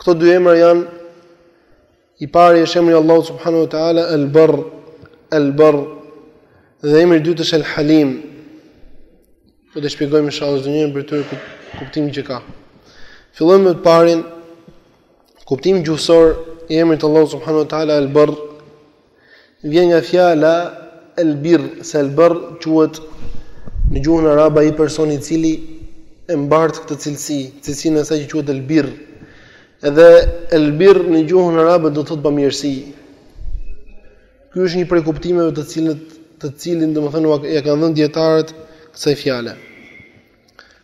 Këto dy emra janë i pari është emri Allahu subhanahu wa taala El Barr, El Barr dhe emri i dytë është El Halim. Do të shpjegojmë inshallah çdo njërin prej tyre kuptimin që ka. Fillojmë me të parin, kuptimin gjuhësor i emrit të Allahut subhanahu wa taala El Barr. Vjen nga fjala el birr, se el berr quhet në gjuhën arabe ai person i cili e mbart këtë cilësi, cilësinë e saj që quhet el birr. Edhe el birr në gjuhën arabe do të thotë bamirësi. Ky është një prej kuptimeve të cilët të cilin domethënë ja kanë dhënë dijetarët kësaj fjale.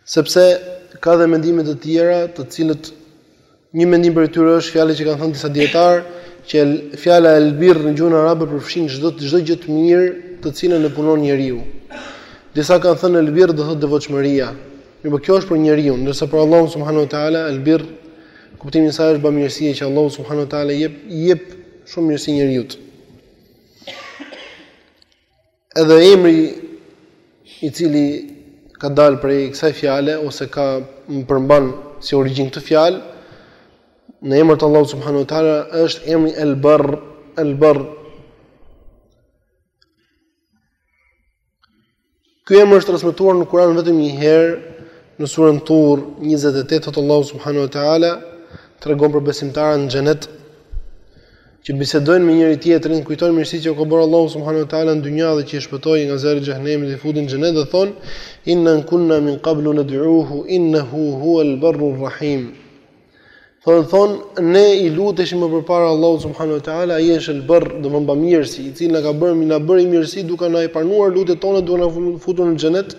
Sepse ka dhe mendime të tjera, të cilët Një mendim prej tyre është fjala që kanë thënë disa dijetarë, që fjala el birr në gjuhën arabe përfshin çdo çdo gjë të mirë, të cilën e punon njeriu. Disa kanë thënë el birr do thotë devotshmëria. Mirëpo kjo është për njeriu, ndërsa për Allahun subhanuhu teala el birr kuptimi i saj është bamirësia, që Allahu subhanuhu teala jep jep shumë mirësi njeriut. Edhe emri i cili ka dalë prej kësaj fjale ose ka, përmban si origjinë këtë fjalë në emër të Allahut subhanuhu teala është emri El Barr, El Barr. Ky emër është transmetuar në Kur'an vetëm një herë në surën Tur 28 ku Allahu subhanuhu teala tregon për besimtarët në xhenet që bisedojnë me njëri tjetrin, kujtojnë mirësitë që u ka bërë Allahu subhanahu wa taala në dynja dhe që i shpëtoi nga zjarri i xhehenemit dhe i futi në xhenet dhe thonë inna kunna min qablu nad'uhu innahu huwal barrur rahim. Thonë thonë ne i luteshim më përpara Allahu subhanahu wa taala, ai është el barr, dome bamirësi, i cili na ka bërë na bëri mirësi duke na i pranuar lutjet tona duke na futur në xhenet.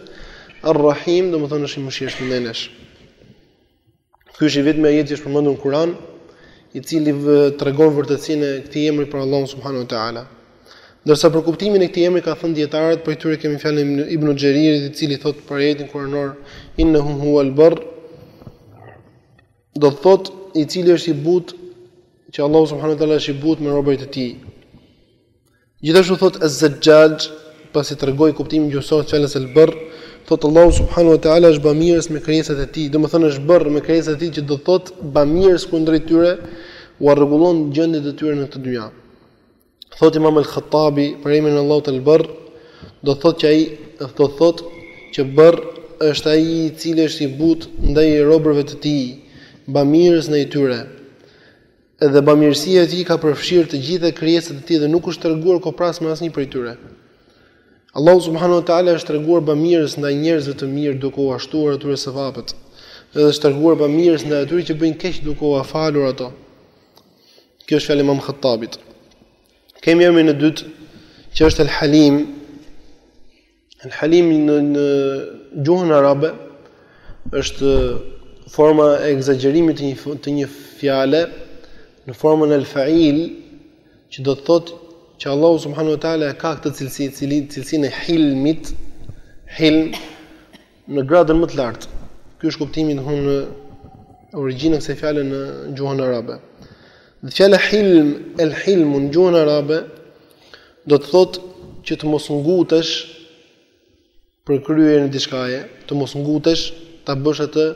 Ar-Rahim, domethënë është i mëshirshëm ndaj nesh. Ky është i vetmi ajet është përmendur në Kur'an, i cili tregon vërtetësinë e këtij emri për Allahun subhanuhu teala. Ndërsa për kuptimin e këtij emri ka thënë dijetarët, prej tyre kemi fjalën e Ibn Xheririt, i cili thotë për ajetin kuranor innahu huwal barr do të thotë i cili është i butë që Allahu subhanuhu teala është i butë me robërit e tij. Gjithashtu thotë Ez-Zexhxhaxh, pasi tregoi kuptimin gjuhësor të fjalës El-Barr, thotë Allahu subhanahu wa ta'ala është bamirës me krijesat e Tij, domethënë është barr me krijesat e Tij që do të thotë bamirës kundrejt tyre, ua rregullon gjendjet e tyre në këtë dynja. Thotë Imam El-Khattabi, për emrin e Allahut El-Barr, do të thotë që ai do të thotë që barr është ai i cili është i butë ndaj robërve të Tij, bamirës ndaj tyre. Edhe bamirësia e tij ka përfshirë të gjitha krijesat e tij dhe nuk është treguar kopras me asnjë prej tyre. Allahu subhanahu wa taala është treguar bamirës ndaj njerëzve të mirë duke u ua shtuar atyre sevapet. Edhe është treguar bamirës ndaj atyre që bëjnë keq duke ua falur ato. Kjo është fjala e Imam Khattabit. Kemi emrin e dytë që është El Halim. El Halim në në gjuhën arabe është forma e ekzagjerimit të një të një fjale në formën el fail që do të thotë që Allahu subhanahu wa taala e ka këtë cilësi, cilësinë e hilmit, hilm Në gradën më të lartë. Ky është kuptimi në origjinën e kësaj fjale në gjuhën arabe. Dhe fjala hilm, el hilm në gjuhën arabe do të thotë që të mos ngutesh për kryerjen e diçkaje, të mos ngutesh, ta bësh atë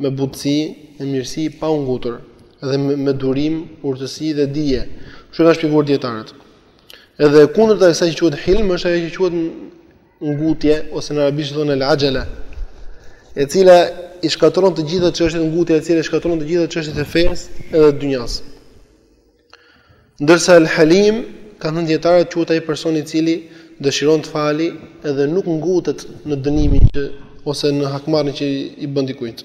me butësi, me mirësi, pa u ngutur, dhe me, me durim, urtësi dhe dije. Kështu kanë shpjeguar dijetarët. Edhe kundërta e kësaj që quhet hilm është ajo që quhet ngutje ose në arabisht thonë el axhala e cila i shkatërron të gjitha çështjet ngutja e cila i shkatërron të gjitha çështjet e fesë edhe të dynjas ndërsa el halim kanë thënë dijetarët quhet ai person i cili dëshiron të fali edhe nuk ngutet në dënimin që ose në hakmarrjen që i bën dikujt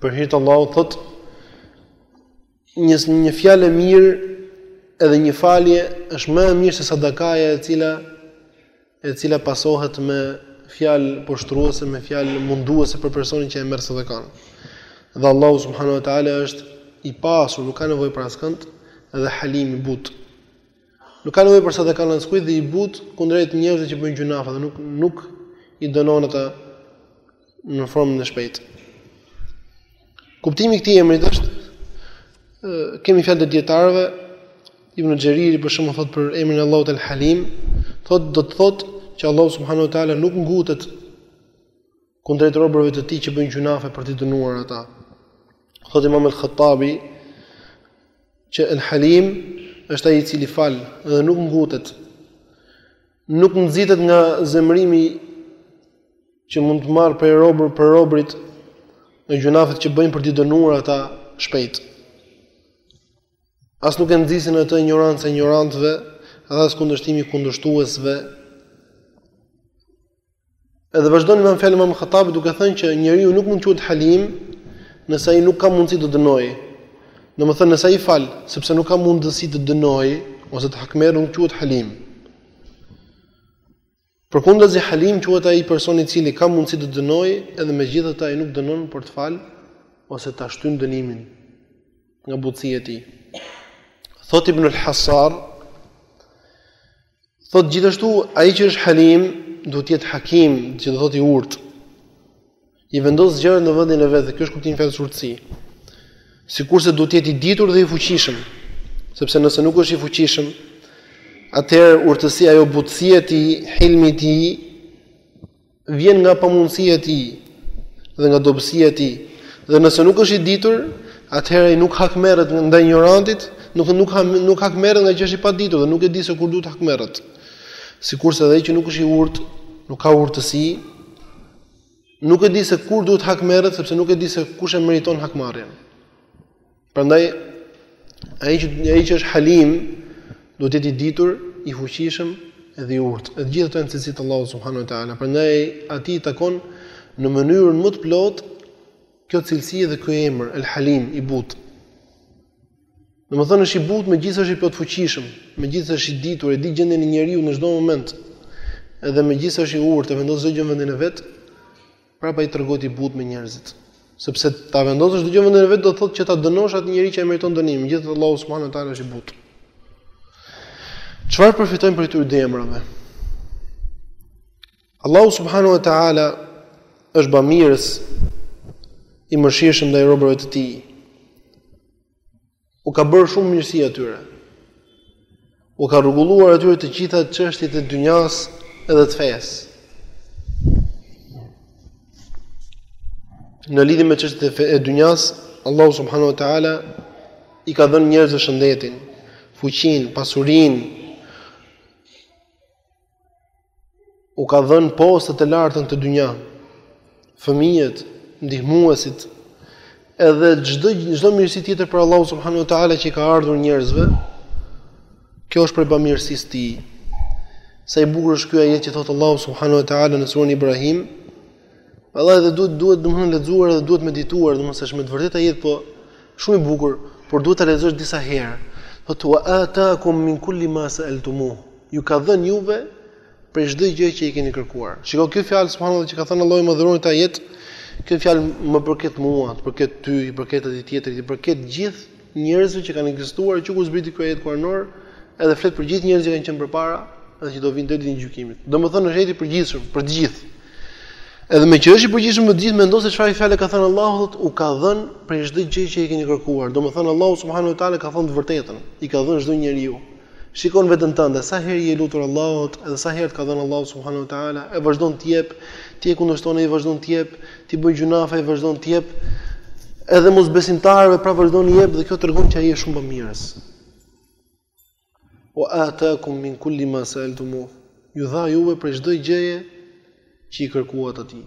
Për hir të Allahut thot një një fjalë e mirë edhe një falje është më e mirë se sadakaja e cila e cila pasohet me fjalë poshtruese, me fjalë munduese për personin që e merr sadakan. Dhe Allahu subhanahu wa taala është i pasur, nuk ka nevojë për askënd, edhe Halim i butë. Nuk ka nevojë për sadakanë e askujt dhe i butë kundrejt njerëzve që bëjnë gjynafe dhe nuk nuk i dënon ata në formën e shpejtë. Kuptimi i këtij emri është ë kemi fjalë të dijetarëve Ibn Xheriri për shembull thot për emrin e Allahut El Halim, thot do të thot që Allahu subhanahu wa taala nuk ngutet kundrejt robërve të tij që bëjnë gjynafe për t'i dënuar ata. Thot Imam al-Khattabi që El Halim është ai i cili fal dhe nuk ngutet. Nuk nxitet nga zemërimi që mund të marrë për robër për robrit e gjynafet që bëjnë për t'i dënuar ata shpejt. As nuk e nxisin atë injoranca e injorantëve, as kundërshtimi i kundërshtuesve Edhe vazhdon në fjalë Imam Khattabi duke thënë që njeriu nuk mund të quhet Halim nëse ai nuk ka mundësi të dënojë. Domethënë nëse ai fal, sepse nuk ka mundësi të dënojë ose të hakmerret nuk quhet Halim. Përkundazi Halim quhet ai person i cili ka mundësi të dënojë edhe megjithatë ai nuk dënon por të fal ose ta shtyn dënimin nga butësia e tij. Thot Ibn al-Hasar, Thot gjithashtu ai që është Halim duhet të jetë Hakim, që do thotë i urtë. I vendos gjërat në vendin e vet, kjo është kuptimi i fjalës urtësi. Sikurse duhet të jetë i ditur dhe i fuqishëm, sepse nëse nuk është i fuqishëm, atëherë urtësia ajo butësia e tij, hilmi i tij vjen nga pamundësia e tij dhe nga dobësia e tij. Dhe nëse nuk është i ditur, atëherë ai nuk hakmerret ndaj injorantit, nuk nuk ha, nuk hakmerret nga që është i paditur dhe nuk e di se kur duhet hakmerret. Sikurse edhe ai që nuk është i urtë, nuk ka urtësi, nuk e di se kur duhet hakmerret sepse nuk e di se kush e meriton hakmarrjen. Prandaj ai që ai që është halim duhet të jetë i ditur, i fuqishëm dhe i urtë. Të gjitha këto janë cilësi të Allahut subhanuhu te ala. Prandaj atij i takon në mënyrën më të plotë kjo cilësi dhe kjo emër El Halim i butë. Domethënë është i butë megjithëse është i plotfuqishëm, megjithëse është i ditur, e di gjendjen e njeriu në çdo moment. Edhe megjithëse është i urtë, e vendos çdo gjë në vendin e vet. Prap ai tregohet i butë me njerëzit. Sepse ta vendosësh çdo gjë në vendin e vet do thotë që ta dënosh atë njeri që e meriton dënimin, megjithatë Allahu subhanahu wa taala është i butë. Çfarë përfitojmë prej këtyre dy emrave? Allahu subhanahu wa taala është bamirës i mëshirshëm ndaj robërve të tij. u ka bërë shumë mirësi atyre. U ka rregulluar atyre të gjitha çështjet e dynjas edhe të fesë. Në lidhje me çështjet e dynjas, Allahu subhanahu wa taala i ka dhënë njerëzve shëndetin, fuqinë, pasurinë. u ka dhënë poste të larta në këtë dynja, fëmijët, ndihmuesit, edhe çdo çdo mirësi tjetër prej Allahu subhanahu wa taala që i ka ardhur njerëzve, kjo është prej bamirësisë së tij. Sa i bukur është ky ajet që thot Allahu subhanahu wa taala në surën Ibrahim, Vallai dhe duhet duhet domthonë lexuar dhe duhet medituar, domthonë se është me të vërtetë ajet po shumë i bukur, por duhet ta lexosh disa herë. Thot wa ataakum min kulli ma sa'altumu. Ju ka dhënë juve prej çdo gjë që i keni kërkuar. Shiko kjo fjalë subhanallah që ka thënë Allahu më dhuroi këtë ajet. Kjo fjalë më përket mua, të përket ty, i përket atij tjetrit, i përket gjithë njerëzve që kanë ekzistuar që kur zbriti ky ajet kuranor, edhe flet për gjithë njerëzit që kanë qenë përpara dhe që do vinë deri në ditën e gjykimit. Domethënë është ajet i përgjithshëm për të gjithë. Edhe meqë është i përgjithshëm për të gjithë, mendo se çfarë fjale ka thënë Allahu thotë u ka dhënë prej çdo gjë që e keni kërkuar. Domethënë Allahu subhanahu wa taala ka thënë të vërtetën, i ka dhënë çdo njeriu. Shiko në veten tënde, sa herë i je lutur Allahut dhe sa herë të ka dhënë Allahu subhanahu wa taala, e vazhdon të jep, ti e kundërshton ai vazhdon të jep, ti bën gjunafe ai vazhdon të jep. Edhe mosbesimtarëve pra vazhdon i jep dhe kjo tregon që ai është shumë bamirës. Wa ataakum min kulli ma sa'altumuh. Ju dha juve prej çdo gjëje që i kërkuat atij.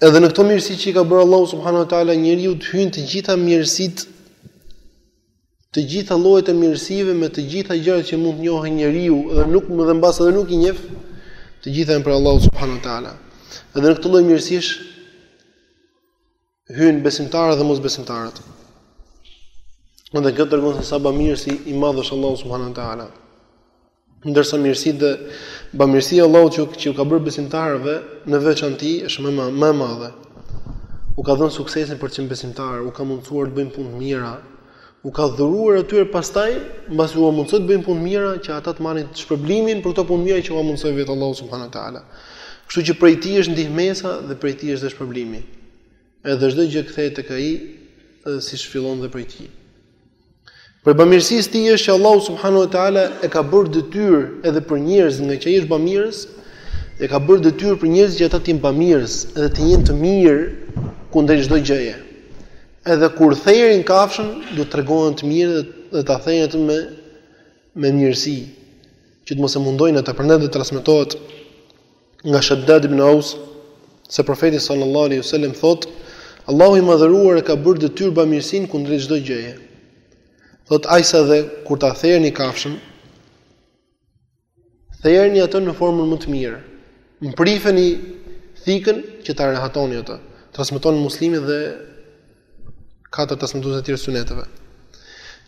Edhe në këto mirësi që i ka bërë Allahu subhanahu wa taala njeriut hyjnë të gjitha mirësitë, të gjitha llojet e mirësive me të gjitha gjërat që mund të njohë njeriu dhe nuk më dhe mbase edhe nuk i njeh, të gjitha janë prej Allahut subhanahu wa taala. Edhe në këtë lloj mirësish hyjnë besimtarët dhe mosbesimtarët. Edhe kjo tregon se sa bamirës i madh është Allahu subhanahu wa taala. Ndërsa mirësitë dhe bamirësia e Allahut që që u ka bërë besimtarëve në veçanti është më më e madhe. U ka dhënë suksesin për të qenë besimtar, u ka mundësuar të bëjnë punë të mira, u ka dhuruar atyre pastaj, mbasi ua mundësoi të bëjnë punë të mira që ata të marrin shpërblimin për këto punë të mira që ua mundësoi vetë Allahu subhanahu wa taala. Kështu që prej tij është ndihmesa dhe prej tij është dhe shpërblimi. Edhe çdo gjë kthehet tek ai dhe siç fillon dhe prej tij. Prej bamirësisë së tij është që Allahu subhanahu wa taala e ka bërë detyrë edhe për njerëzit ngaqë ai është bamirës, e ka bërë detyrë për njerëzit që ata të jenë bamirës dhe të jenë të mirë kundrejt çdo gjëje. Edhe kur therin kafshën, do të tregohen të mirë dhe, dhe ta therin atë me me mirësi, që të mos e mundojnë ata, prandaj dhe transmetohet nga Shaddad ibn Aus se profeti sallallahu alaihi wasallam thot Allahu i madhëruar e ka bërë detyrë bamirësinë kundrejt çdo gjëje. Thotë aq sa dhe kur ta therni kafshën, therni atë në formën më të mirë. Mprifeni thikën që ta rehatoni atë. Transmeton Muslimi dhe katër transmetues të tjerë të suneneve.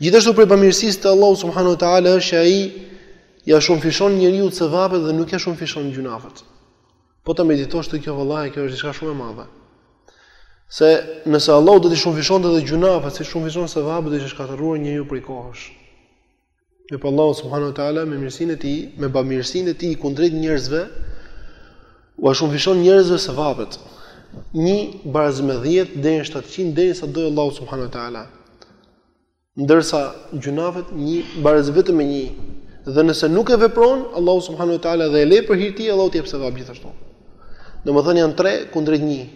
Gjithashtu prej bamirësisë të Allahu subhanahu wa taala është që ai Ja shumëfishon njeriut sevapet dhe nuk ja shumëfishon gjynafet. Po ta meditosh ti këtë o vëlla, kjo është diçka shumë e madhe. Se nëse Allahu do t'i shumëfishonte edhe gjynafet, si shumëfishon sevapet, do ishte shkatërruar njeriu prej kohësh. Mirëpo Allahu subhanahu wa taala me mirësinë e tij, me bamirësinë e tij kundrejt njerëzve, ua shumëfishon njerëzve sevapet. 1 baraz me 10 deri në 700 deri në sa do Allahu subhanahu wa taala. ndërsa gjunafet një baraz vetëm me një dhe nëse nuk e vepron Allahu subhanahu wa taala dhe e le për hir të tij Allahu të jep sevap gjithashtu. Domethënë janë tre kundrejt një.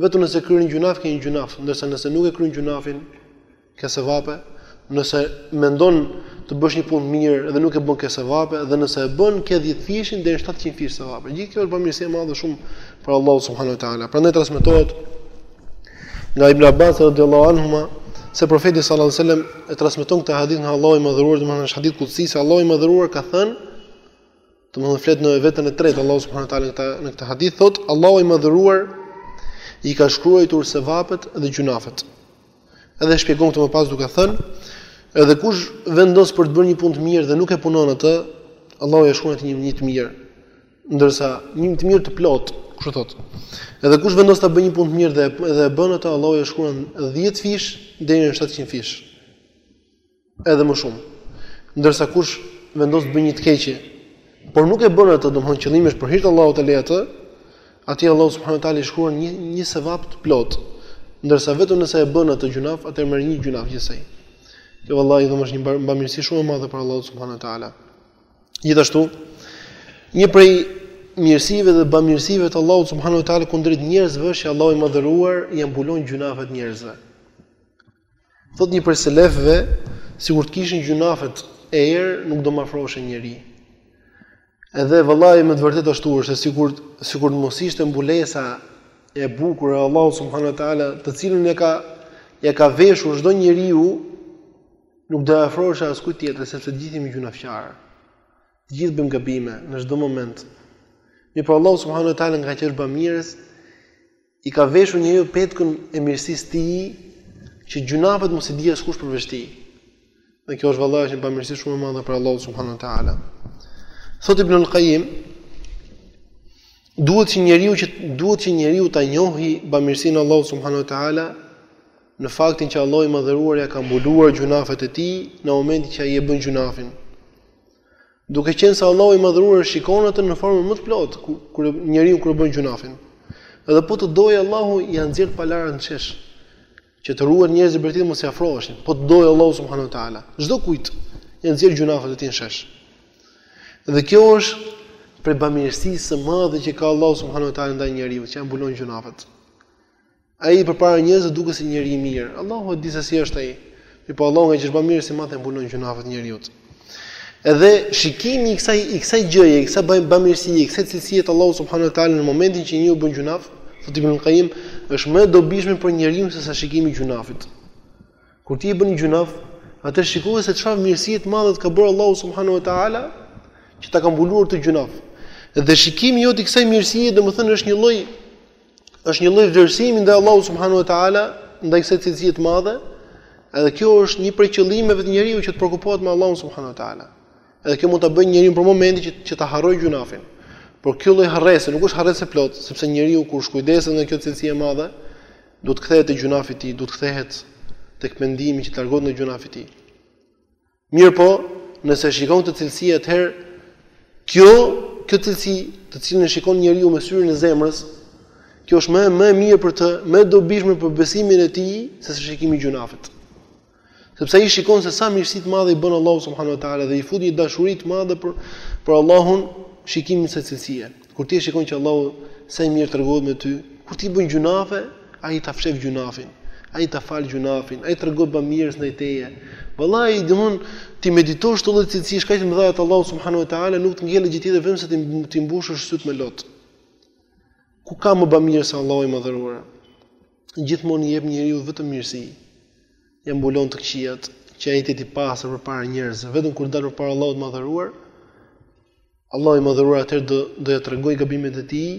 Vetëm nëse kryen gjunaf ke një gjunaf, ndërsa nëse nuk e kryen gjunafin ke sevape, nëse mendon të bësh një punë të mirë dhe nuk e bën ke sevape dhe nëse e bën ke 10 fishin deri në 700 fish sevape. Gjithë kjo është bamirësi e madhe shumë prej Allahut subhanahu wa taala. Prandaj transmetohet Nga Ibn Abbas radhiyallahu anhuma se profeti sallallahu alaihi wasallam e transmeton këtë hadith nga Allahu i Madhëruar, domethënë është hadith kudsi se Allahu i Madhëruar ka thënë, domethënë flet në veten e tretë Allahu subhanahu wa taala në këtë në këtë hadith thotë Allahu i Madhëruar i ka shkruajtur sevapet dhe gjunafet. Edhe shpjegon këto më pas duke thënë, edhe kush vendos për të bërë një punë të mirë dhe nuk e punon atë, Allahu ia shkruan atë një të mirë. Ndërsa një të mirë të plotë, kështu thotë. Edhe kush vendos ta bëjë një punë të mirë dhe edhe e bën atë, Allahu ia shkruan 10 fish deri në 700 fish. Edhe më shumë. Ndërsa kush vendos të bëjë një të keqe, por nuk e bën atë, domethënë qëllimi është për hir të Allahut ta lërë atë, atij Allahu subhanahu wa taala i shkruan një një sevap të plotë. Ndërsa vetëm nëse e bën atë gjunaf, atëherë merr një gjunaf gjithsej. Kjo vallahi domethënë është një bamirësi shumë e madhe prej Allahut subhanahu wa taala. Gjithashtu, një prej mirësive dhe bamirësive të Allahut subhanahu wa taala kundrejt njerëzve është që Allahu i Madhëruar ia mbulon gjunafet njerëzve. Thotë një prej selefëve, sikur të kishin gjunafet erë, nuk do më afroheshin njeri. Edhe vallahi me të vërtetë ashtu është, se sikur sikur të mos ishte mbulesa e bukur e Allahut subhanahu wa taala, të cilën ia ka ia ka veshur çdo njeriu Nuk do i afroheshe askujt tjetër sepse të gjithë jemi gjunafqarë. Të gjithë bëjmë gabime në çdo moment. Mirëpo Allahu subhanahu wa taala ngaqë është bamirës i ka veshur njeriut petkun e mirësisë të tij që gjunafet mos i di askush përveç tij. Dhe kjo është vallahi një bamirësi shumë e madhe prej Allahut subhanahu wa taala. Thotë Ibn al-Qayyim duhet që njeriu që duhet që njeriu ta njohë bamirësinë e Allahut subhanahu wa taala në faktin që Allahu i Madhëruar ia ka mbuluar gjunafet e tij në momentin që ai e bën gjunafin. Duke qenë se Allahu i Madhëruar e shikon atë në formën më të plotë njeriun kur e bën gjunafin. Edhe po të donte Allahu ia nxjerr të palarat në shesh që të ruhen njerëzit prej tij mos i afroheshin. Po të donte Allahu subhanahu wa taala, çdokujt ia nxjerr gjunafet e tij në shesh. Dhe kjo është prej bamirësisë së madhe që ka Allahu subhanahu wa taala ndaj njeriut, që ia mbulon gjunafet. Ai përpara njerëzve duket si njeri i mirë. Allahu e di se si është ai. Mirpo Allahu nga gjithë mirësia e madhe ia mbulon gjunafet njeriut. Edhe shikimi i kësaj i kësaj gjëje, i kësaj bamirësi, i kësaj cilësie të Allahu subhanahu wa taala në momentin që njeriu bën gjunaf, thotë Ibn Qayyim, është më e dobishme për njeriu se sa shikimi i gjunafit. Kur ti e bën gjunaf, atëherë shikoje se çfarë mirësie të madhe të ka bërë Allahu subhanahu wa taala që ta ka mbuluar atë gjunaf. Dhe shikimi jot i kësaj mirësie, domethënë është një lloj Është një lloj vlerësimi ndaj Allahut subhanahu wa taala, ndaj kësaj cilësie të madhe, edhe kjo është një prej qëllimeve të njeriu që të preokupohet me Allahun subhanahu wa taala. Edhe kjo mund ta bëjë njeriun për momentin që që ta harrojë gjunafin. Por kjo lloj harrese nuk është harresë e plotë, sepse njeriu kur shkujdeset nga kjo cilësi e madhe, duhet të kthehet te gjunafi i tij, duhet të kthehet tek pendimi që të largohet nga gjunafi i tij. Mirëpo, nëse e shikon këtë cilësi atëherë kjo kjo cilësi, të cilën e shikon njeriu me syrin e zemrës, kjo është më më e mirë për të, më e dobishme për besimin e tij se sa shikimi i gjunafit. Sepse ai shikon se sa mirësi të madhe i bën Allahu subhanahu wa taala dhe i fut një dashuri të madhe për për Allahun shikimi i kësaj cilësie. Kur ti e shikon që Allahu sa i mirë tregohet me ty, kur ti bën gjunafe, ai ta fshef gjunafin, ai ta fal gjunafin, ai tregohet bamirës ndaj teje. Vallahi, domthon t'i meditosh këto lloj cilësish kaq të mëdha te Allahu subhanahu wa taala, nuk të ngjelë gjë tjetër vetëm se ti t'i mbushësh syt me lot. Ku ka më bamirës se Allahu i madhëruar? Gjithmonë i jep njeriut vetëm mirësi. Ja mbulon të këqijat, që ai të dijë pastër përpara njerëzve, vetëm kur dal përpara Allahut të madhëruar, Allahu i Madhëruar atëherë do do ja tregoj gabimet e tij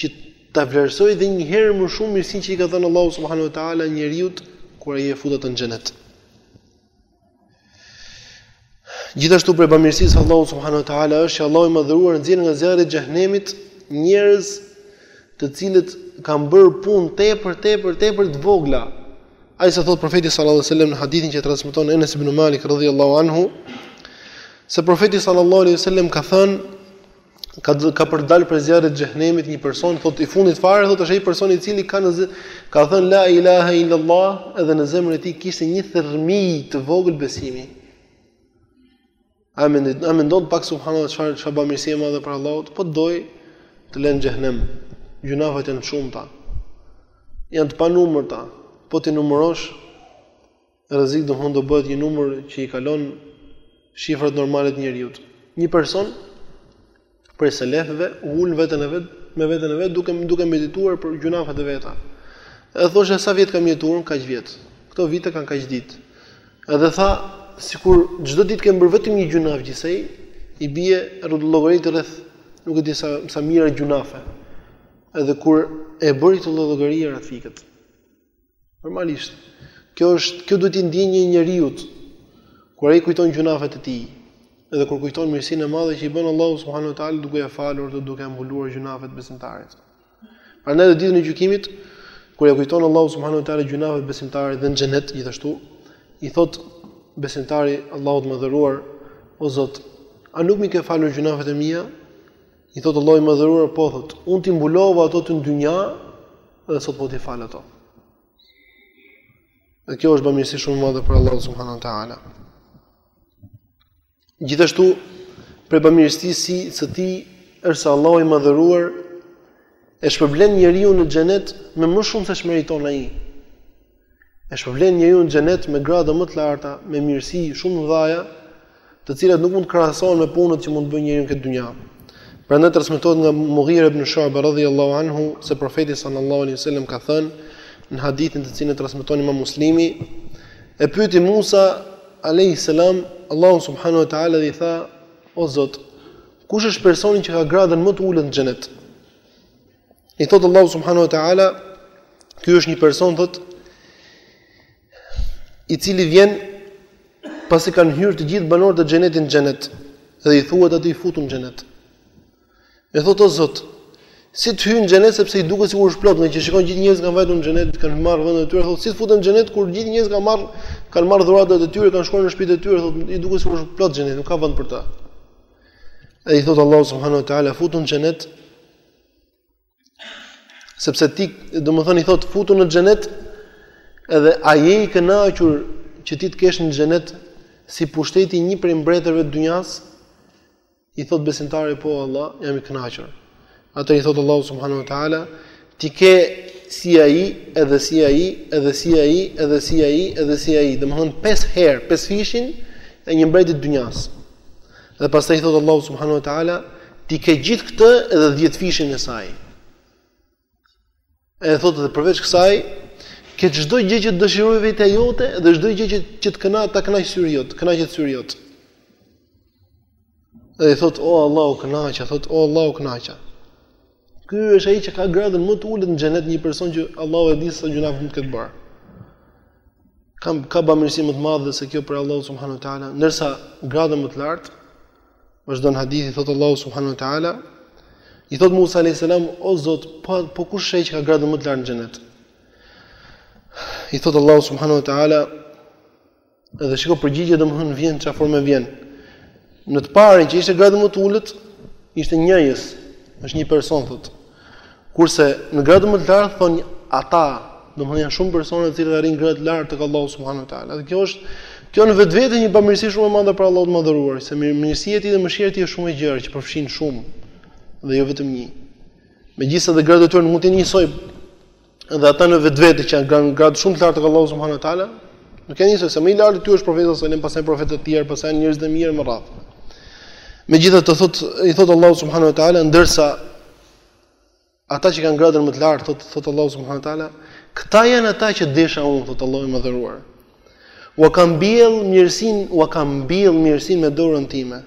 që ta vlerësoj dhe një herë më shumë mirësinë që i ka dhënë Allahu subhanahu wa taala njeriut kur ai e fut atë në xhenet. Gjithashtu prej bamirësisë së Allahut subhanahu wa taala është që Allahu i Madhëruar nxjerr nga zjarri i xhenemit njerëz të cilët kanë bërë punë tepër tepër tepër të vogla. Aq sa thot profeti sallallahu alaihi wasallam në hadithin që transmeton Enes ibn Malik radhiyallahu anhu, se profeti sallallahu alaihi wasallam ka thënë ka ka për të dalë prej zjarrit të xhehenemit një person thotë i fundit fare thotë është ai person i cili ka në zem, ka thënë la ilaha illallah edhe në zemrën e tij kishte një thërrmi të vogël besimi. A mendon, a mendon pak subhanallahu çfarë çfarë bamirësi e madhe prej Allahut, po të dojë të lë në xhenem. Gjunafet janë të shumta. Janë të panumërta. Po t'i numërosh rrezik do mund të bëhet një numër që i kalon shifrat normale të njeriut. Një person prej selefëve u ul veten e vet me veten e vet duke duke medituar për gjunafet e veta. Edhe thoshte sa vjet kam jetuar, kaq vjet. Këto vite kanë kaq ditë. Edhe tha, sikur çdo ditë kem bërë vetëm një gjunaf gjithsej, i bie llogarit rreth nuk e di sa sa mijëra gjunafe. Edhe kur e bëri këtë llogari ra të fikët. Normalisht. Kjo është, kjo duhet të jetë ndjenja e njeriut kur ai kujton gjunafet e tij. Edhe kur kujton mirësinë e madhe që i bën Allahu subhanahu wa taala duke ia falur dhe duke ia mbuluar gjunafet besimtarit. Prandaj në ditën e gjykimit, kur ia kujton Allahu subhanahu wa taala gjunafet besimtarit dhe në xhenet gjithashtu, i thot besimtari Allahut të Madhëruar, o Zot, a nuk m'i ke falur gjunafet e mia? I thotë Allahu i Madhëruar po thotë, unë t'i mbulova ato ty në dynja dhe sot po t'i fal ato. Dhe kjo është bamirësi shumë e madhe prej Allahut subhanahu wa ta'ala. Gjithashtu, prej bamirësisë së tij, është se Allahu i madhëruar, e shpërblen njeriun në xhenet me më shumë se ç'meriton ai. E shpërblen njeriun në xhenet me grada më të larta, me mirësi shumë të mëdha, të cilat nuk mund të krahasohen me punët që mund të bëjë njeriu në këtë dynja. Prandaj transmetohet nga Mughira ibn Shu'ba radhiyallahu anhu se profeti sallallahu alaihi wasallam ka thënë në hadithin të cilin e transmeton Imam Muslimi, e pyeti Musa alaihi salam Allahun subhanahu wa taala dhe i tha: O Zot, kush është personi që ka gradën më të ulët në xhenet? I thotë Allahu subhanahu wa taala, ky është një person thot i cili vjen pasi kanë hyrë të gjithë banorët e xhenetit në xhenet dhe i thuhet atij futu në xhenet. E thotë o Zot, si të hyj në xhenet sepse i duket sikur është plot, nga që shikon gjithë njerëzit kanë vajtur në xhenet, kanë marrë vendet e tyre, thotë si të futem në xhenet kur gjithë njerëzit kanë marrë kanë marrë dhuratat e tyre, kanë shkuar në shtëpitë e tyre, thotë i duket sikur është plot xheneti, nuk ka vend për të. E i thotë Allahu subhanahu wa taala futu në xhenet Sepse ti, domethënë, i thotë futu në xhenet, edhe a je i kënaqur që ti të kesh në xhenet si pushteti i një prej mbretërve të dynjas, i thotë besimtari, po Allah, jam i kënaqur. Atëherë i thotë Allahu subhanahu wa ta'ala, ti ke si ai, edhe si ai, edhe si ai, edhe si ai, edhe si ai, domethënë, pesë herë, pesëfishin e një mbreti të dynjas. Dhe pastaj i thotë Allahu subhanahu wa taala, ti ke gjithë këtë edhe 10 fishin e saj. E thotë dhe përveç kësaj, ke çdo gjë që të dëshirojë vetja jote dhe çdo gjë që që të kënaqë ta kënaqë syri jot, kënaqet syri jot. Dhe i thotë o Allah u kënaqa, thotë o Allah u kënaqa. Ky është ai që ka gradën më të ulët në xhenet, një person që Allahu e di sa gjynah mund të ketë bërë. Ka ka bamirësi më të madhe se kjo prej Allahut subhanahu wa taala, ndërsa gradën më të lartë vazhdon hadithi thot Allahu subhanahu wa taala i thot Musa alayhis salam o Zot po po kush është ai që ka gradën më të lartë në xhenet i thot Allahu subhanahu wa taala Edhe shiko përgjigje domthon vjen çfarë forme vjen. Në të parin që ishte gradë më të ulët, ishte njëjës, është një person thot. Kurse në gradë më të lartë thon ata, domthon janë shumë persona të cilët arrin gradë të lartë tek Allahu subhanahu wa taala. Dhe kjo është kjo në vetvete një bamirësi shumë e madhe prej Allahut të madhëruar, se mirësia e tij dhe mëshira e tij është shumë e gjerë që përfshin shumë dhe jo vetëm një. Megjithëse dhe gradët e tyre nuk mund të jenë njësoj, dhe ata në vetvete që janë gradë shumë të lartë tek Allahu subhanahu wa taala, nuk janë njësoj se më i larti i tyre është profeti sallallahu alajhi wasallam, pastaj profetët e tjerë, pastaj njerëzit e mirë me radhë. Megjithatë thot i thot Allahu subhanahu wa taala ndërsa ata që kanë gradën më të lartë thot thot Allahu subhanahu wa taala, këta janë ata që desha unë thot Allahu i madhëruar. Ua kam mbjell mirësin, ua kam mbjell mirësin me dorën time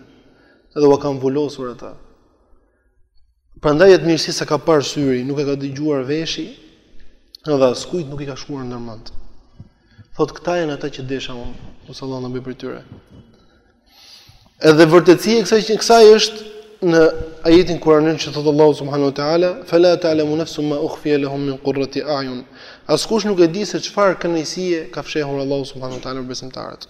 dhe ua kam vulosur ata. Prandaj atë mirësi s'e ka parë syri, nuk e ka dëgjuar veshi, edhe askujt nuk i ka shkuar ndërmend. Thotë këta janë ata që desha unë, lusim Allahun na bëjë prej tyre. Edhe vërtetësia e kësaj që kësaj është në ajetin kuranor që thotë Allah subhanu ta'ala, fela ta'lamu nefsun ma ukhfije lehum min kurrati ajun. Askush nuk e di se çfarë kënaqësie ka fshehur Allah subhanu ta'ala për besimtarët.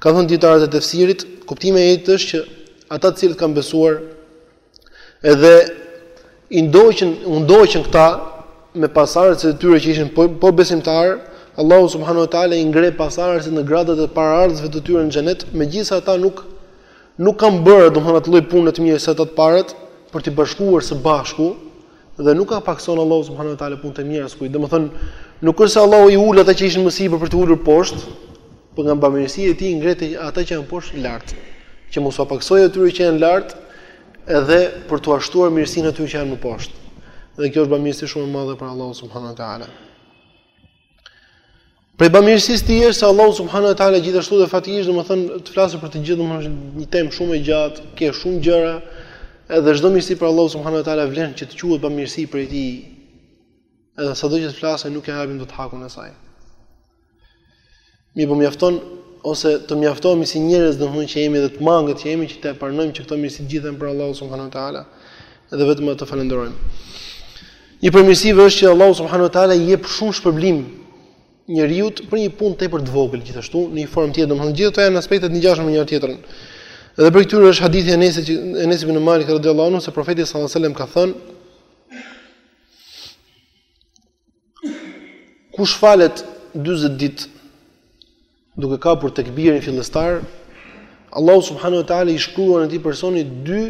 Kanë thënë dietarët e tefsirit, kuptimi i ajetit është që ata të cilët kanë besuar edhe i ndoqën, u ndoqën këta me pasardhësit e tyre që ishin po, po besimtar, Allahu subhanahu wa taala i ngre pasardhësit në gradat e paraardhësve të tyre në xhenet, megjithëse ata nuk nuk kanë bërë domethënë atë lloj pune të mirë sa ata të parët për t'i bashkuar së bashku, Dhe nuk ia pakëson Allahu subhanahu wa taala punët e mira askujt. Domethënë, nuk është se Allahu i ul ata që ishin më sipër për t'i ulur poshtë, por nga bamirësia e tij ngre ata që janë poshtë lart, që mos ua pakësojë atyre që janë lart, edhe për t'ua shtuar mirësinë atyre që janë më poshtë. Dhe kjo është bamirësi shumë e madhe prej Allahut subhanahu wa taala. Prej bamirësisë së tij është se Allahu subhanahu wa taala gjithashtu dhe faktikisht domethënë të flasësh për të gjithë domethënë një temë shumë e gjatë, ke shumë gjëra, edhe çdo mirësi prej Allahut subhanahu wa taala vlen që të quhet bamirësi prej tij. Edhe sado që të flasim nuk ia japim dot hakun e saj. Mirëpo mjafton ose të mjaftohemi si njerëz domethënë që jemi dhe të mangët që jemi që të pranojmë që këto mirësi të gjitha janë prej Allahut subhanahu wa taala dhe vetëm atë ta falënderojmë. Një prej mirësive është që Allahu subhanahu wa taala i jep shumë shpërblim njeriut për një punë tepër të vogël gjithashtu në një formë tjetër, domethënë gjithë ato janë aspekte të ngjashme me njëra tjetrën. Edhe prej këtyre është hadithi i Enesit që Enes ibn Malik radhiyallahu anhu se profeti sallallahu alajhi wasallam ka thënë Kush falet 40 ditë duke kapur tekbirin fillestar, Allahu subhanahu wa taala i shkruan atij personi dy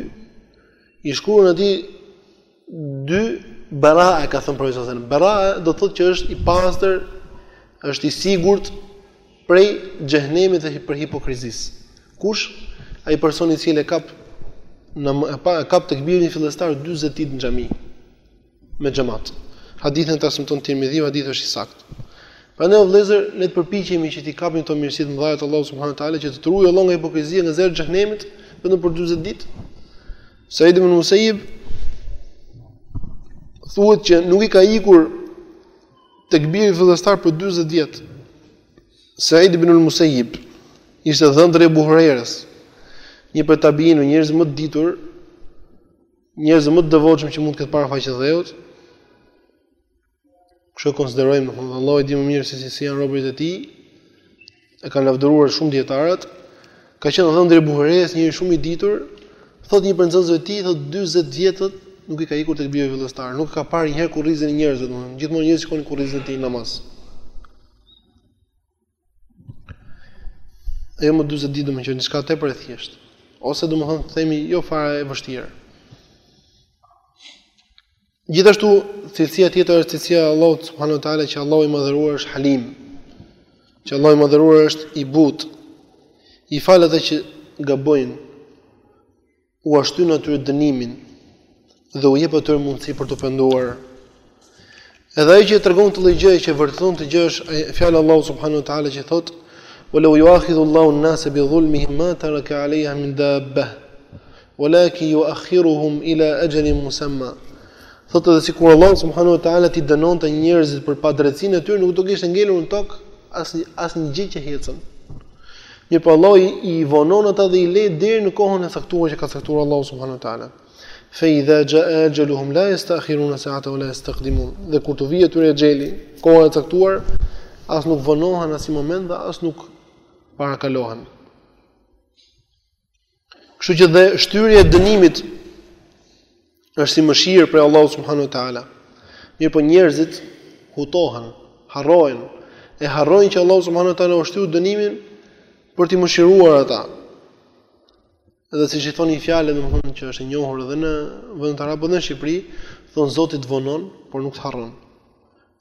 i shkruan atij dy bara e ka thënë profeti sallallahu alajhi wasallam. Bara do të thotë që është i pastër, është i sigurt prej xhehenemit dhe prej hipokrizisë. Kush ai person i cili e kap në e pa e kap tekbirin fillestar 40 ditë në xhami. me xhamat. Hadithin e transmeton Tirmidhiu, hadithi është i saktë. Prandaj o vëllezër, le të përpiqemi që t'i kapim këto mirësi të mëdha të Allahut subhanahu wa taala që të të ruajë Allahu nga hipokrizia nga zjarri i xhehenemit vetëm për 40 ditë. Said ibn Musayyib thuhet që nuk i ka ikur tekbiri fillestar për 40 vjet. Said ibn Musayyib ishte dhëndri i Ebu Hurejrës, një prej tabiinëve, njerëzit më të ditur njerëzit më të devotshëm që mund të ketë parë faqja e dheut. Kështu konsiderojmë, domethënë Allahu e di më mirë se si, si janë robërit e tij. E kanë lavdëruar shumë dijetarët. Ka qenë dhëndër i Ebu Hurejrës, njeri shumë i ditur, thotë një prej nxënësve të tij, thotë 40 vjet nuk i ka ikur tekbiri fillestar, nuk ka parë një herë kurrizin e njerëzve, domethënë gjithmonë njerëzit shikonin kurrizin e tij në namaz. E jo më 40 ditë domethënë që është diçka tepër e thjeshtë. Ose domethënë të themi jo fare e vështirë. Gjithashtu cilësia tjetër është cilësia e Allahut subhanuhu teala që Allahu i mëdhëruar është Halim. Që Allahu i mëdhëruar është i butë. I fal ata që gabojnë. ua shtyn atyre dënimin dhe u jep atyre mundësi për t'u penduar. Edhe ajo që tregon këtë lloj gjëje që vërteton këtë gjë është fjala e Allahut subhanahu wa taala që thotë: "Wa law yu'akhidhu Allahu an-nasa bi dhulmihim ma taraka 'alayha min dabba, walakin yu'akhiruhum ila ajalin musamma." Thotë edhe sikur Allahu subhanahu wa taala t'i dënonte njerëzit për padrejtësinë e tyre, nuk do kishte ngelur në tokë asnjë asnjë gjë që ecën. Mirëpo Allahu i vonon ata dhe i le deri në kohën e caktuar që ka caktuar Allahu subhanahu wa taala. Fa idha jaa ajaluhum la yastakhiruna sa'ata wa la yastaqdimun. Dhe kur t'u vijë atyre exheli, koha e caktuar, as nuk vonohen as një moment dhe as nuk parakalohen. Kështu që dhe shtyrja e dënimit është si mëshirë prej Allahut subhanahu wa taala. Mirëpo njerëzit hutohen, harrohen e harrojnë që Allahu subhanahu wa taala u shtyu dënimin për t'i mëshiruar ata. Edhe siç i thonë një fjale, domethënë që është e njohur edhe në vendet arabe dhe në Shqipëri, thon Zoti të vonon, por nuk të harron.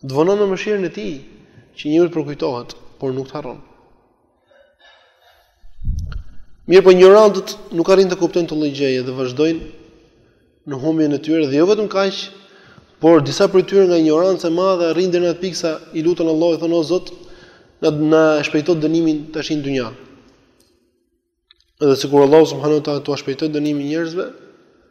Të vonon me mëshirën e Tij, që njeriu të përkujtohet, por nuk të harron. Mirëpo injorantët nuk arrijnë ta kuptojnë këtë lloj gjëje dhe vazhdojnë në humbjen e tyre dhe jo vetëm kaq, por disa prej tyre nga injoranca e madhe arrijnë deri në atë pikë sa i luten Allahut i thonë o Zot, na e shpejto dënimin tash në dynja. Edhe sikur Allahu subhanahu wa taala t'ua shpejtojë dënimin njerëzve,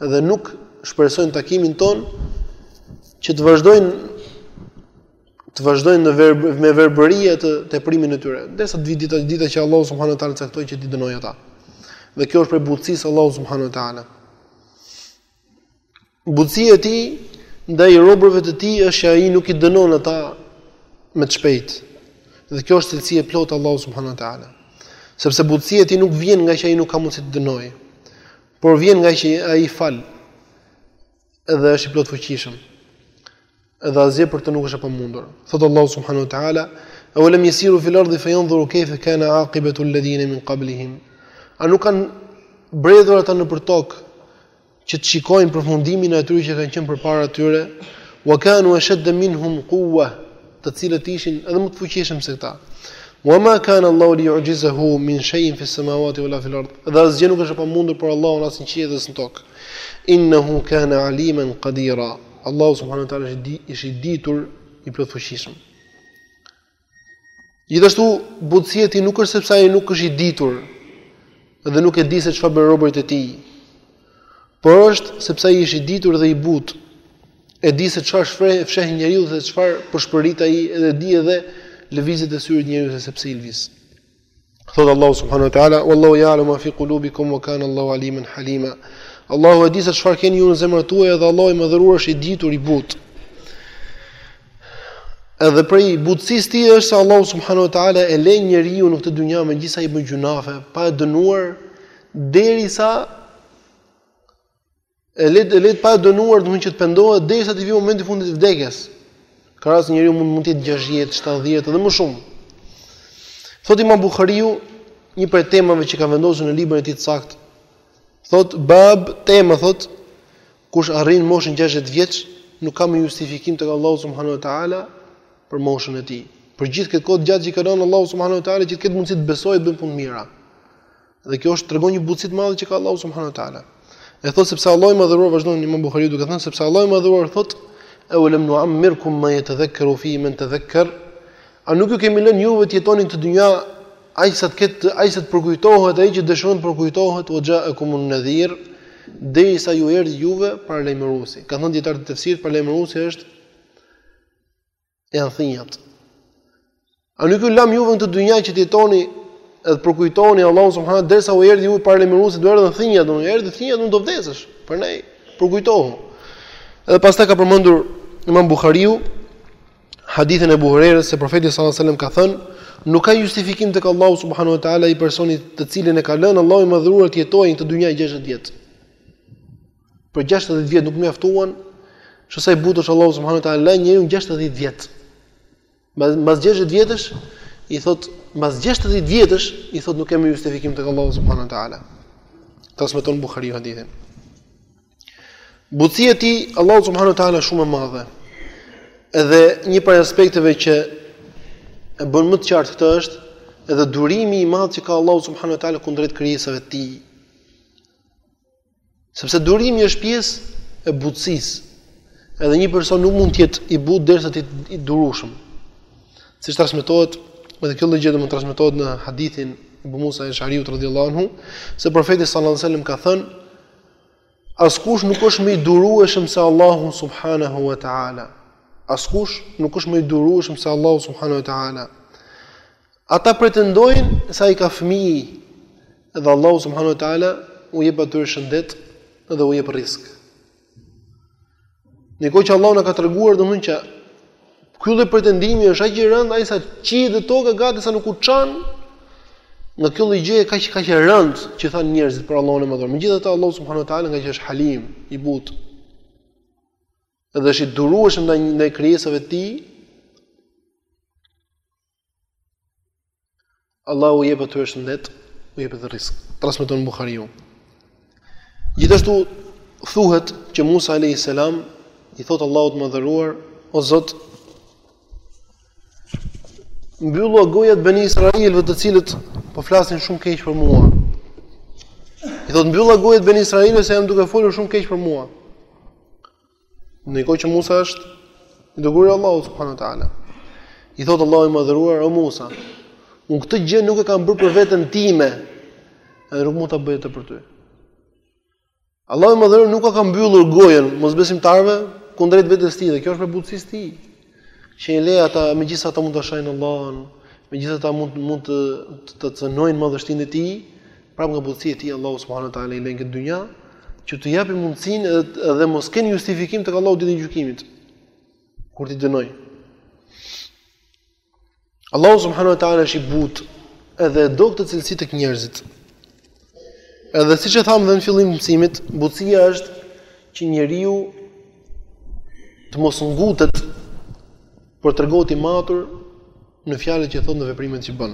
dhe nuk shpresojnë takimin tonë që të vazhdojnë të vazhdojnë në verb, me verbëri atë teprimin e tyre, derisa të vijë dita dita që Allahu subhanahu wa taala caktoi që t'i dënojë ata. Dhe kjo është prej butësisë së Allahut subhanahu wa taala. Butësia e tij ndaj robërve të tij është që ai nuk i dënon ata me të shpejtë. Dhe kjo është cilësi e plotë e Allahut subhanahu wa taala. Sepse butësia e tij nuk vjen ngaqë ai nuk ka mundësi të dënojë. Por vjen ngaqë ai fal edhe është i plotfuqishëm. Edhe asgjë për të nuk është e pamundur. Thot Allahu subhanahu wa taala: "Aw lam yasiru fil ardi fayanzuru kayfa kana aqibatu alladhina min qablihim." A nuk kanë bredhur ata nëpër tokë që të shikojnë përfundimin e atyre që kanë qenë përpara tyre? Wa kanu ashadda minhum quwwa të cilët ishin edhe më të fuqishëm se këta. Wa ma kana Allahu li yu'jizahu min shay'in fi samawati wala fil ard. Dhe asgjë nuk është e pamundur për Allahun as në qiell dhe as në tokë. Innahu kana aliman qadira. Allahu subhanahu wa taala është i ditur i plotfuqishëm. Gjithashtu butësia e tij nuk është sepse ai nuk është i ditur dhe nuk e di se çfarë bëjnë robërit e tij. Por është sepse ai është i ditur dhe i butë, e di se çfarë shpreh, fsheh njeriu dhe çfarë pëshpërit ai dhe di edhe lëvizjet e syrit njeriu se si i lëviz. Thotë Allahu subhanahu wa taala, "Wallahu ya'lamu ma fi qulubikum wa kana Allahu aliman halima." Allahu e di se çfarë keni ju në zemrat tuaja dhe Allahu i madhëruar është i ditur i butë. Edhe prej butësisë së tij është se Allahu subhanahu wa taala e len njeriun në këtë dynja megjithëse ai bën gjynahe pa e dënuar derisa e le të le të padënuar domethënë që të pendohet derisa të vijë momenti i fundit i vdekjes. Ka raste njeriu mund mund të jetë 60, 70 dhe më shumë. Thot Imam Buhariu, një prej temave që ka vendosur në librin e tij të saktë, thot bab tema thot kush arrin moshën 60 vjeç nuk ka më justifikim tek Allahu subhanahu wa taala për moshën e tij. Për gjithë këtë kohë të gjatë që i ka dhënë Allahu subhanahu wa taala që të ketë mundësi të besojë të bëjë punë të mira. Dhe kjo është tregon një butësi të madhe që ka Allahu subhanahu wa taala. E thot sepse Allahu i madhëruar vazhdon Imam Buhariu duke thënë sepse Allahu i madhëruar thot e ve lem nuammirkum ma jetedhekkeru fihi men tedhekker a nuk ju kemi lënë juve të jetoni në këtë dynja aq sa të ketë aq sa të përkujtohet ai që dëshiron të përkujtohet ue xhaekumun nedhir derisa ju erdhi juve paralajmëruesi kanë thënë dijetarët e tefsirit paralajmëruesi është janë thinjat. A nuk ju lamë juve në këtë dynja që të jetoni edhe përkujtoni Allahun subhanahu wa taala derisa u erdhi ju paralajmëruesi të erdhën thinjat, të erdhën thinjat mund të vdesësh. Prandaj përkujtohu. Edhe pastaj ka përmendur Imam Buhariu hadithin e Ebu Hurejrës se profeti sallallahu alajhi wasallam ka thënë nuk ka justifikim tek Allahu subhanahu wa taala ai personi të cilin e ka lënë Allahu i madhëruar të jetojë në këtë dynja 60 vjet. Për 60 vjet nuk mjaftuan, shih sa i butë është Allahu subhanu wa ta'ala, lë njeriun 60 vjet. Mas 60 vjetësh, i thot, mas 60 vjetësh, i thot nuk ke më justifikim te Allahu subhanu wa ta'ala. Transmeton Bukhariu hadithin. Butësia e tij, Allahu subhanu wa ta'ala shumë e madhe. Edhe një prej aspekteve që e bën më të qartë këtë është, edhe durimi i madh që ka Allahu subhanu wa ta'ala kundrejt krijesave të tij. Sepse durimi është pjesë e butësisë. Edhe një person nuk mund të jetë i butë derisa të jetë i durueshëm. Siç transmetohet, edhe kjo lloj gjëje domethënë transmetohet në hadithin e Abu Musa al-Ashariu radhiyallahu anhu, se profeti sallallahu alajhi wasallam ka thënë: Askush nuk është më i durueshëm se Allahu subhanahu wa taala. Askush nuk është më i durueshëm se Allahu subhanahu wa taala. Ata pretendojnë se ai ka fëmijë edhe Allahu subhanahu wa taala u jep atyre shëndet dhe u jep rrizk. Në kohë që Allahu na ka treguar domethënë që ky lloj pretendimi është aq i rëndë aq sa qiejt dhe toka gati sa nuk u çanë nga kjo lloj gjëje kaq kaq e rëndë që thanë njerëzit për Allahun e madhëruar. Megjithatë Allahu subhanahu wa taala ngaqë është Halim, i butë, edhe është i durueshëm ndaj ndaj krijesave të tij, Allahu u jep atyre shëndet, u jep edhe rrizk. Transmeton Buhariu. Gjithashtu thuhet që Musa alayhis salam i thot Allahut të madhëruar, o Zot, mbyllua gojat Beni Israilëve të cilët po flasin shumë keq për mua. I thot mbyllua gojat Beni Israilëve se janë duke folur shumë keq për mua. Në kohë që Musa është i dërguar i Allahut subhanahu wa taala. I thot Allahu i madhëruar o Musa, unë këtë gjë nuk e kam bërë për veten time, edhe nuk mund ta bëj as për ty. Allahu i madhëruar nuk ua ka mbyllur gojën mosbesimtarëve kundrejt vetes së tij dhe kjo është prej butësisë së tij. Që i lë ata, megjithëse ata mund ta shajnë Allahun, megjithëse ata mund, mund të, të cënojnë madhështinë e tij, prapë nga butësia e tij, Allahu subhanahu wa taala i lë në këtë dynja, që t'u japi mundësinë edhe, edhe mos kenë justifikim tek Allahu ditën e gjykimit, kur t'i dënojë. Allahu subhanahu wa taala është i butë edhe e do këtë cilësi tek njerëzit. Edhe siç e thamë dhe në fillim të mësimit, butësia është që njeriu të mos ngutet por të tregohet i matur në fjalët që thotë në veprimet që bën.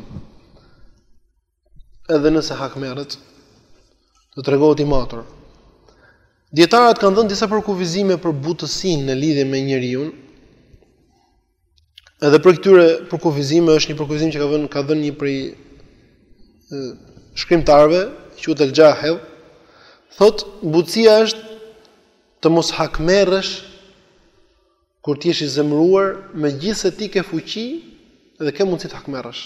edhe nëse hakmerret, do të tregohet i matur. Dijetarët kanë dhënë disa përkufizime për butësinë në lidhje me njeriun, edhe prej këtyre përkufizimeve është një përkufizim që ka dhënë, ka dhënë një prej shkrimtarëve, quhet El Xhahidh, thotë, butësia është të mos hakmerresh kur ti je i zemëruar, megjithëse ti ke fuqi dhe ke mundësi të hakmerresh.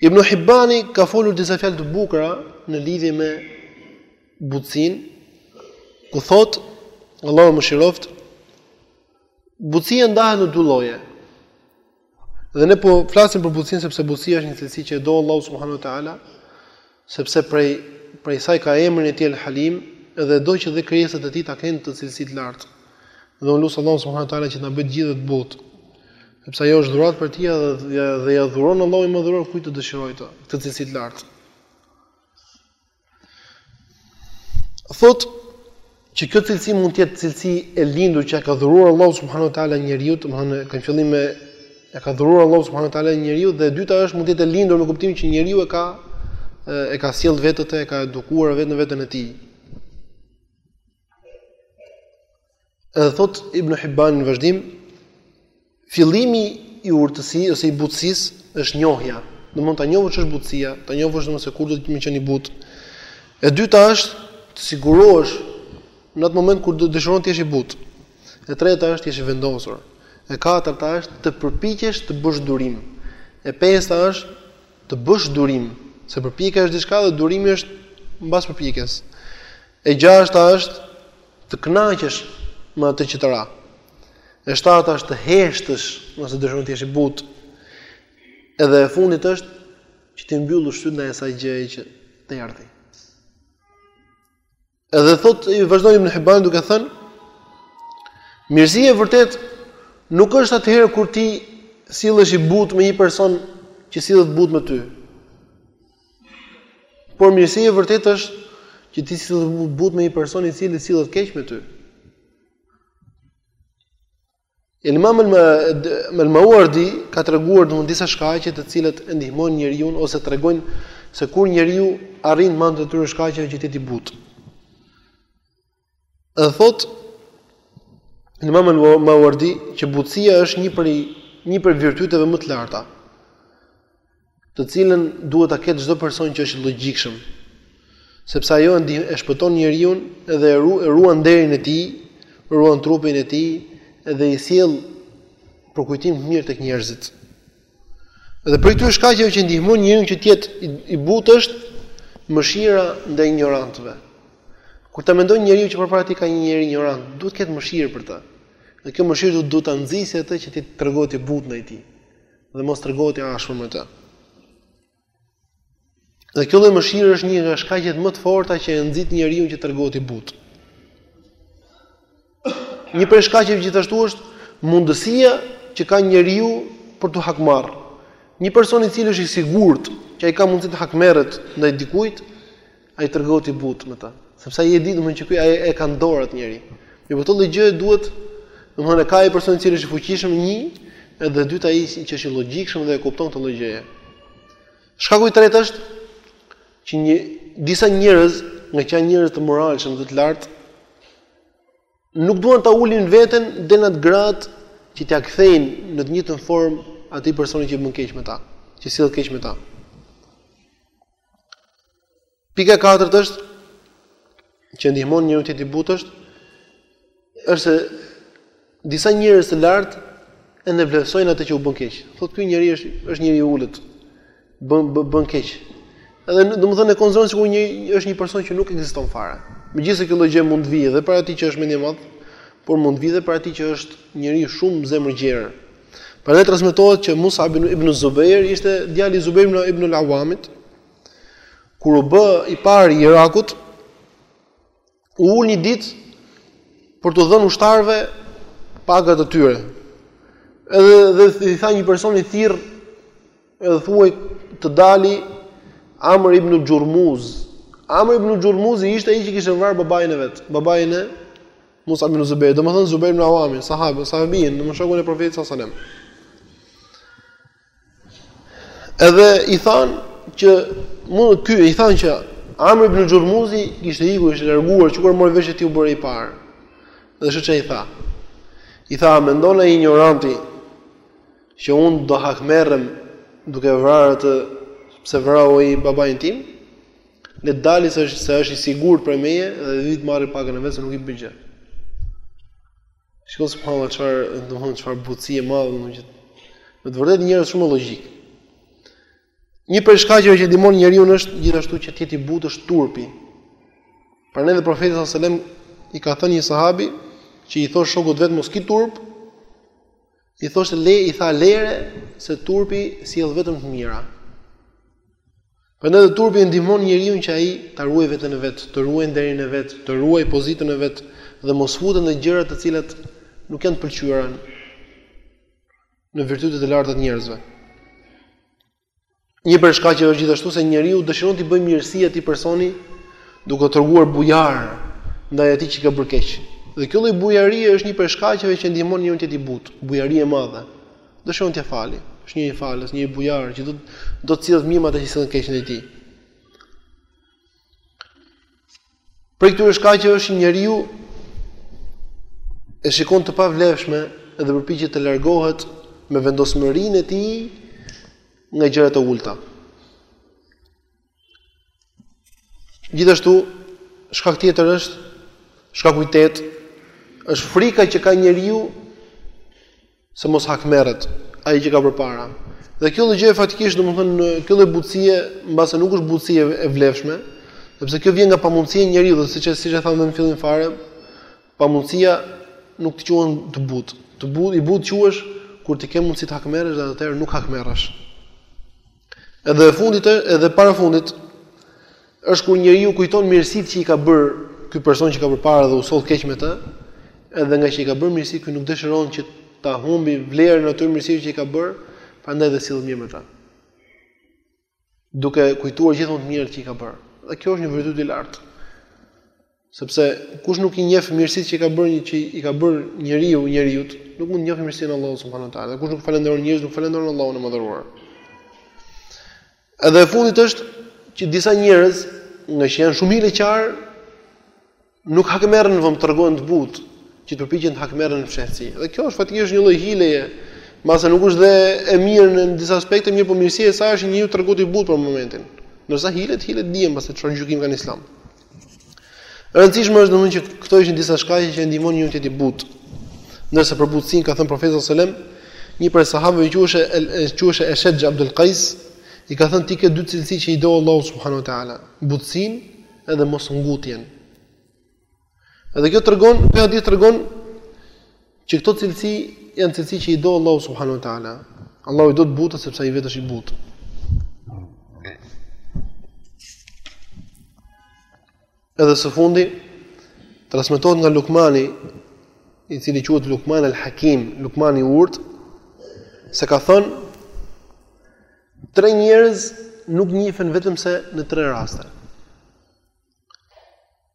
Ibn Hibbani ka folur disa fjalë të bukura në lidhje me butësinë, ku thotë, Allahu e mëshiroftë, butësia ndahet në dy lloje. Dhe ne po flasim për butësinë sepse butësia është një cilësi që e do Allahu subhanahu wa taala. Sepse prej prej saj ka emrin e tij El Halim, dhe do që dhe krijesat e tij ta kenë këtë cilësi të lartë. Dhe unë lus Allahun subhanahu wa taala që na bëjë të gjithë të butë. Sepse ajo është dhuratë prej tij dhe dhe ia dhuron Allahu i madhëruar kujt të dëshirojë të, këtë cilësi të lartë. Thotë që kjo cilësi mund të jetë cilësi e lindur që e ka dhuruar Allahu subhanahu wa taala njeriut, domethënë që në fillim ia ka dhuruar Allahu subhanahu wa taala njeriut dhe e dyta është mund të jetë e lindur në kuptimin që njeriu e ka e ka sjellë vetë, e ka edukuar vetë në veten e tij. Edhe thotë Ibn Hibban në vazhdim Fillimi i urtësisë ose i butësisë është njohja. Domethënë ta njohësh ç'është butësia, ta njohësh domethënë se kur do të me qenë i butë. E dyta është të sigurohesh në atë moment kur do dëshiron të jesh i butë. E treta është të jesh i vendosur. E katërta është të përpiqesh të bësh durim. E pesta është të bësh durim, se përpjekja është diçka dhe durimi është mbas përpjekjes. E gjashta është të kënaqesh me atë që të ra. E shtata është të heshtësh, nëse dëshiron të jesh i butë. Edhe e fundit është që t'i mbyllësh sytë ndaj asaj gjëje që të erdhi. Edhe thotë, vazhdon Ibn Hibban duke thënë mirësia e vërtetë nuk është atëherë kur ti sillesh i butë me një person që sillet butë me ty. Por mirësia e vërtetë është që ti sillesh butë me një person i cili sillet keq me ty. El Imam El Mawardi ka treguar domethënë disa shkaqe të cilat e ndihmojnë njeriun ose tregojnë se kur njeriu arrin me anë të këtyre shkaqeve që të jetë i butë. Edhe thotë Imam al-Mawardi që butësia është një prej një prej virtyteve më të larta, të cilën duhet ta ketë çdo person që është i logjikshëm, sepse ajo e shpëton njeriun dhe e ruan nderin e tij, ruan trupin e tij dhe i sjell përkujtim të mirë tek njerëzit. Dhe prej këtyre shkaqeve që ndihmojnë njeriun që të jetë i butë është mëshira ndaj injorantëve. Kur ta mendon njeriu që përpara tij ka një njeri injorant, duhet të ketë mëshirë për të. Dhe kjo mëshirë duhet ta nxisë atë që të tregohet i butë ndaj tij dhe mos tregohet i ashpër me të. Dhe kjo lloj mëshire është një nga shkaqet më të forta që e nxit njeriun që tregohet i butë. Një prej shkaqeve gjithashtu është mundësia që ka njeriu për t'u hakmarrë. Një person i cili është i sigurt që ai ka mundësi të hakmerret ndaj dikujt, Ai tregohet i butë me të, sepse ai e di domethënë që ky ai e ka në dorë atë njeri. Mirëpo këtë lloj gjëje duhet, domethënë ka ai person i cili është i fuqishëm një, edhe e dyta ai që është i logjikshëm dhe e kupton këtë lloj gjëje. Shkaku i tretë është që një disa njerëz, ngaqë janë njerëz të moralshëm dhe të lartë, nuk duan ta ulin veten deri në atë gradë që t'ia kthejnë në të njëjtën formë atij personi që bën keq me ta, që sillet keq me ta. Pika e katërt është që ndihmon njeriun të jetë i butë është se disa njerëz të lartë e nënvlerësojnë atë që u bën keq. Thotë ky njeri është është njeri i ulët. Bën bën keq. Edhe domethënë e konsiderojnë sikur një është një person që nuk ekziston fare. Megjithëse kjo lloj gjëje mund të vijë edhe prej atij që është mendjemadh, por mund të vijë edhe prej atij që është njeri shumë zemërgjerë. Prandaj transmetohet që Musab ibn Zubair ishte djali i Zubair ibn Ibn al-Awamit. Kur u bë i pari i Irakut, u ul një ditë për t'u dhënë ushtarëve pagat e tyre. Edhe dhe i tha një personi thirr edhe thuaj të dali Amr ibn Jurmuz. Amr ibn Jurmuz ishte ai që kishte vrarë babain e vet, babain e Mus'ab ibn Zubair, domethënë Zubair ibn Awamin, sahab, sahabin, domethënë shokun e Profetit sallallahu alajhi wasallam. Edhe i thanë që mund ky i thanë që Amr ibn Jurmuzi kishte ikur, kishte larguar, që kur mori vesh ti u bëre i parë. Dhe shiko ç' i tha. I tha, mendon ai injoranti që unë do hakmerrem duke vrarë atë pse vrau ai babain tim? Le të dalë se është se është i sigurt prej meje dhe le të marrë pagën e vet se nuk i bën gjë. Shiko subhanallah çfarë, domthonë çfarë butësi e madhe domthonë që në të vërtetë njerëz shumë logjik. Një prej shkaqeve që ndihmon njeriun është gjithashtu që të jetë i butë është turpi. Prandaj edhe profeti sallallahu alajhi wasallam i ka thënë një sahabi që i thosh shokut të vet mos ki turp, i thoshte le i tha lere se turpi sjell vetëm të mira. Prandaj dhe turpi e ndihmon njeriun që ai ta ruajë veten e vet, të ruajë nderin e vet, të ruajë pozitën e vet dhe mos futet në gjëra të cilat nuk janë të pëlqyera në virtytet e larta të njerëzve. Një prej shkaqeve është gjithashtu se njeriu dëshiron t'i bëjë mirësi atij personi duke u treguar bujar ndaj atij që ka bërë keq. Dhe kjo lloj bujarie është një prej shkaqeve që e ndihmon njeriun të jetë i butë, bujari e madhe. Dëshiron t'ia falë. Është njeri falës, njeri bujar që do do të sillet mirë me ata që sillen keq ndaj tij. Prej këtyre shkaqeve është që njeriu e shikon të pavlefshme dhe përpiqet të largohet me vendosmërinë e tij nga gjërat e ulëta. Gjithashtu, shkak tjetër është shkak i tetë është frika që ka njeriu se mos hakmerret ai që ka përpara. Dhe kjo lloj gjëje faktikisht domethënë kjo lloj butësie mbase nuk është butësi e vlefshme, sepse kjo vjen nga pamundësia e njeriut, siç e siç e thamë që në fillim fare, pamundësia nuk të quan të butë. Të butë i butë quhesh kur ti ke mundësi të hakmerresh dhe atëherë nuk hakmerresh. Edhe e fundit edhe para fundit është kur njeriu kujton mirësitë që i ka bërë ky person që ka përpara dhe u soll sot keq me të, edhe nga që i ka bërë mirësi ky nuk dëshiron që ta humbi vlerën e atyre mirësive që i ka bërë, prandaj dhe sillet mirë me ta. Duke kujtuar gjithmonë të mirët që i ka bërë. Dhe kjo është një virtyt i lartë. Sepse kush nuk i njeh mirësitë që ka bërë një që i ka bërë njeriu njeriut, nuk mund të njohë mirësinë e Allahut subhanuhu te ala. Kush nuk falënderon njerëzit, nuk falënderon Allahun e madhëruar. Edhe e fundit është që disa njerëz, nga që janë shumë hileqarë, nuk hakmerren vetëm tregohen të butë, që të përpiqen të hakmerren në fshehtësi. Dhe kjo është faktikisht një lloj hileje, mbase nuk është dhe e mirë në disa aspekte, mirëpo mirësia e saj është që tregohet i butë për momentin. Ndërsa hilet, hilet dihen se çfarë gjykim kanë në Islam. E rëndësishme është domethënë që këto ishin disa shkaqe që e ndihmojnë njeriun të jetë i butë. Ndërsa për butësinë ka thënë profeti sallallahu alajhi wasallam, një prej sahabëve quhej quhej Eshexh Abdul Qais, i ka thënë ti ke dy cilësi që i do Allahu subhanahu wa taala, butësinë edhe mos ngutjen. Edhe kjo tregon, ky hadith tregon Që këto cilësi janë cilësi që i do Allahu subhanahu wa taala. Allahu i do të butët sepse ai vetë është i butë. Edhe së fundi transmetohet nga Lukmani, i cili quhet Lukman al-Hakim, Lukmani i urtë, se ka thënë tre njerëz nuk njihen vetëm se në tre raste.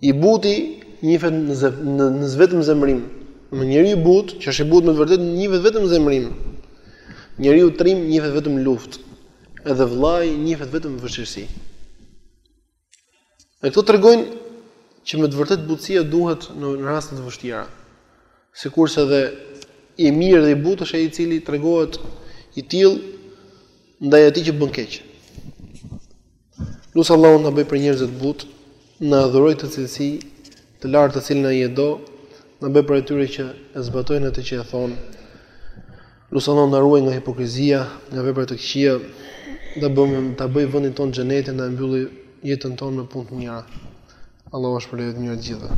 I buti njihet në zë në në vetëm zemërim. Njeriu i butë, që është i butë me të vërtetë njihet vetëm në zemërim. Njeriu trim njihet vetëm në luftë. Edhe vëllai njihet vetëm në vështirësi. E këto tregojnë që me të vërtetë butësia duhet në raste të vështira. Sikurse edhe i mirë dhe i butë është ai i cili tregohet i tillë ndaj atij që bën keq. Lus Allahun na bëj prej njerëzve të butë, na dhurojë këtë cilësi të lartë të cilën ai e do, na bëj prej atyre që e zbatojnë atë që e thonë. Lus Allahun na ruajë nga hipokrizia, nga veprat e këqija, dhe bëmë ta bëj vendin tonë xhenetin na e mbyllë jetën tonë me punë të mira. Allahu ju shpërbleftë me të mira të gjithëve.